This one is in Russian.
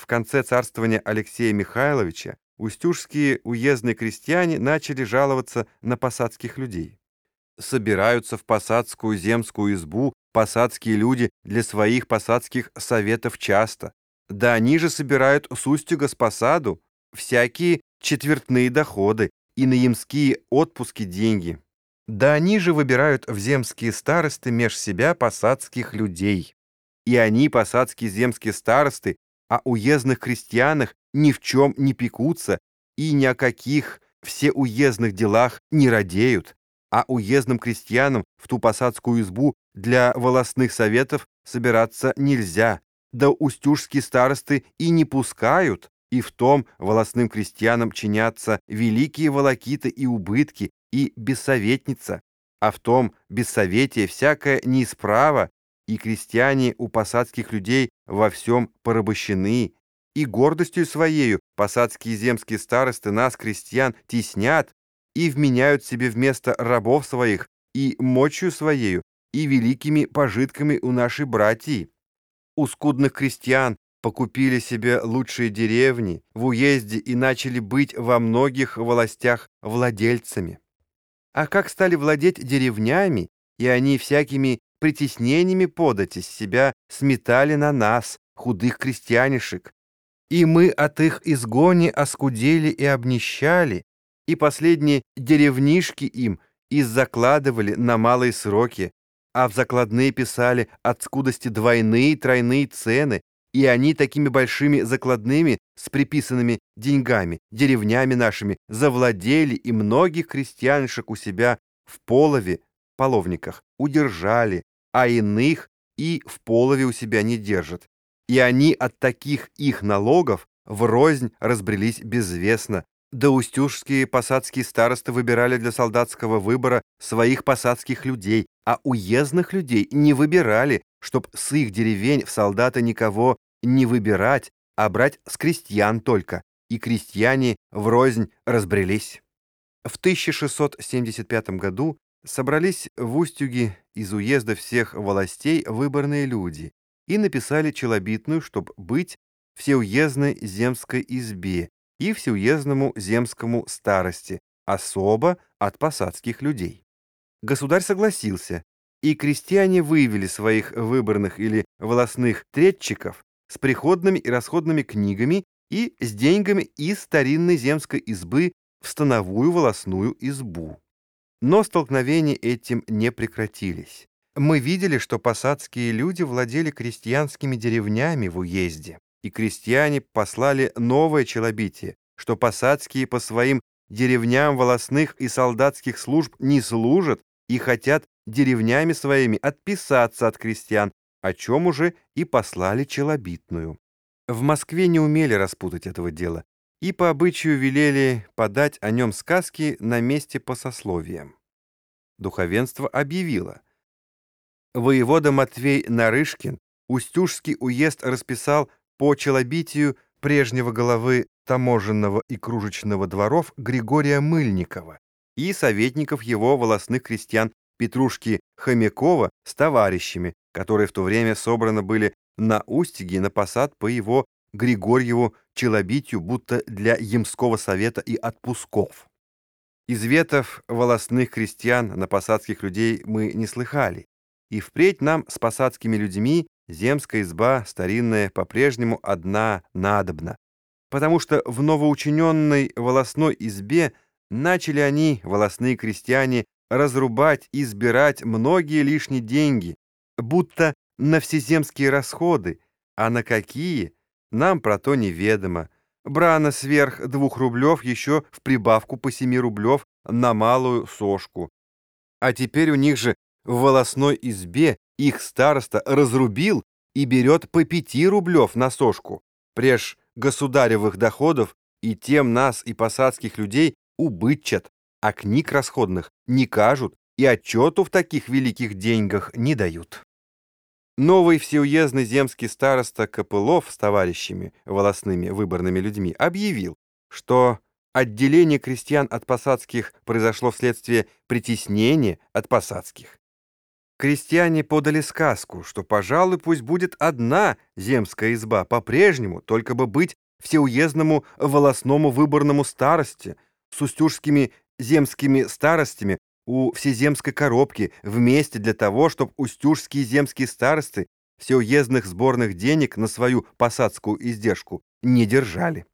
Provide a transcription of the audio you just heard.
в конце царствования Алексея Михайловича устюжские уездные крестьяне начали жаловаться на посадских людей. Собираются в посадскую земскую избу посадские люди для своих посадских советов часто. Да они же собирают с устюга с посаду всякие четвертные доходы и на ямские отпуски деньги. Да они же выбирают в земские старосты меж себя посадских людей. И они, посадские земские старосты, о уездных крестьянах ни в чем не пекутся и ни о каких все уездных делах не радеют, а уездным крестьянам в ту посадскую избу для волосных советов собираться нельзя, да устюжские старосты и не пускают, и в том волосным крестьянам чинятся великие волокиты и убытки, и бессоветница, а в том бессоветие всякое неисправо, и крестьяне у посадских людей во всем порабощены, и гордостью своею посадские земские старосты нас, крестьян, теснят и вменяют себе вместо рабов своих и мочью своею, и великими пожитками у нашей братьи. У скудных крестьян покупили себе лучшие деревни в уезде и начали быть во многих властях владельцами. А как стали владеть деревнями, и они всякими притеснениями подать из себя сметали на нас, худых крестьянишек, и мы от их изгони оскудели и обнищали, и последние деревнишки им и закладывали на малые сроки, а в закладные писали от скудости двойные тройные цены, и они такими большими закладными с приписанными деньгами, деревнями нашими, завладели и многих крестьянишек у себя в полове, половниках, удержали, а иных и в полове у себя не держат. И они от таких их налогов в рознь разбрелись безвестно, да устюжские посадские старосты выбирали для солдатского выбора своих посадских людей, а уездных людей не выбирали, чтоб с их деревень в солдата никого не выбирать, а брать с крестьян только, и крестьяне врознь разбрелись. В 1675 году собрались в Устюге из уезда всех властей выборные люди и написали челобитную, чтоб быть всеуездной земской избе и всеуездному земскому старости, особо от посадских людей. Государь согласился, и крестьяне выявили своих выборных или волосных третчиков с приходными и расходными книгами и с деньгами из старинной земской избы в становую волосную избу. Но столкновения этим не прекратились. Мы видели, что посадские люди владели крестьянскими деревнями в уезде, и крестьяне послали новое челобитие, что посадские по своим деревням волосных и солдатских служб не служат и хотят деревнями своими отписаться от крестьян, о чем уже и послали челобитную. В Москве не умели распутать этого дела и по обычаю велели подать о нем сказки на месте по сословиям. Духовенство объявило. Воевода Матвей Нарышкин Устюжский уезд расписал по челобитию прежнего головы таможенного и кружечного дворов Григория Мыльникова и советников его волосных крестьян Петрушки Хомякова с товарищами, которые в то время собраны были на Устиге на посад по его Григорьеву челобитию, будто для Ямского совета и отпусков. Изветов волосных крестьян на посадских людей мы не слыхали, и впредь нам с посадскими людьми земская изба старинная по-прежнему одна надобна, потому что в новоучиненной волосной избе начали они, волосные крестьяне, разрубать и избирать многие лишние деньги, будто на всеземские расходы, а на какие, нам про то неведомо. Брана сверх двух рублев еще в прибавку по семи рублев на малую сошку. А теперь у них же в волосной избе их староста разрубил и берет по пяти рублев на сошку, преж государевых доходов и тем нас и посадских людей убытчат а книг расходных не кажут и отчету в таких великих деньгах не дают. Новый всеуездный земский староста Копылов с товарищами, волосными выборными людьми, объявил, что отделение крестьян от посадских произошло вследствие притеснения от посадских. Крестьяне подали сказку, что, пожалуй, пусть будет одна земская изба по-прежнему, только бы быть всеуездному волосному выборному старости с устюжскими земскими старостями у всеземской коробки вместе для того, чтобы устюжские земские старосты всеуездных сборных денег на свою посадскую издержку не держали.